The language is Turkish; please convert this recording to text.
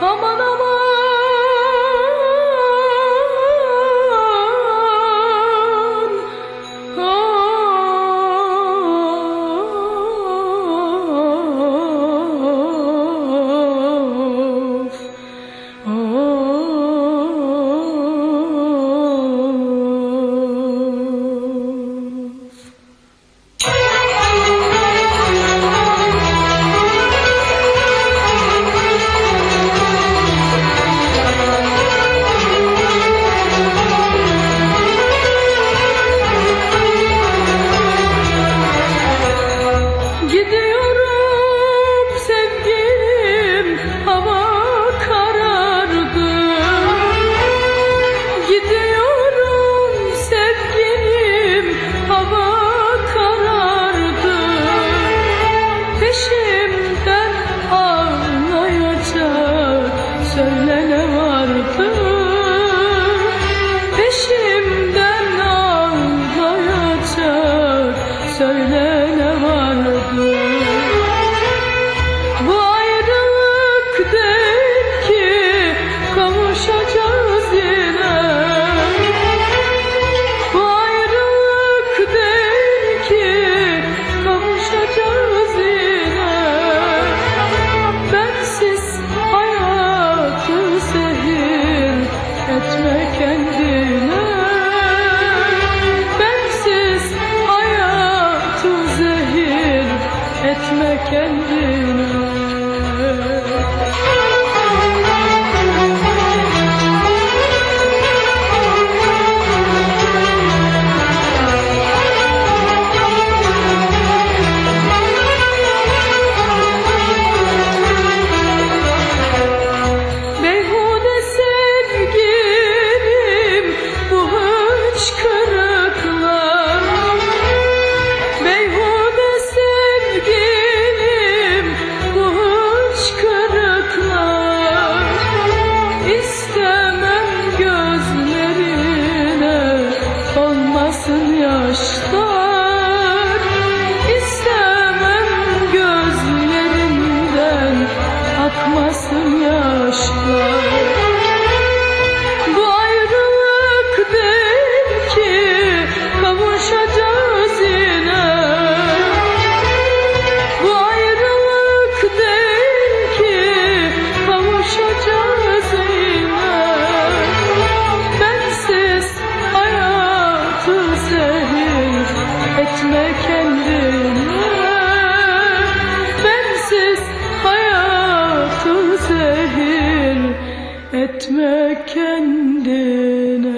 么么么 gönlüme bastım yaşla Bu değil ki kavuşacağız yine. Bu değil ki kavuşacağız yine. Bensiz hayatı zehir etme kendini. etme kendine.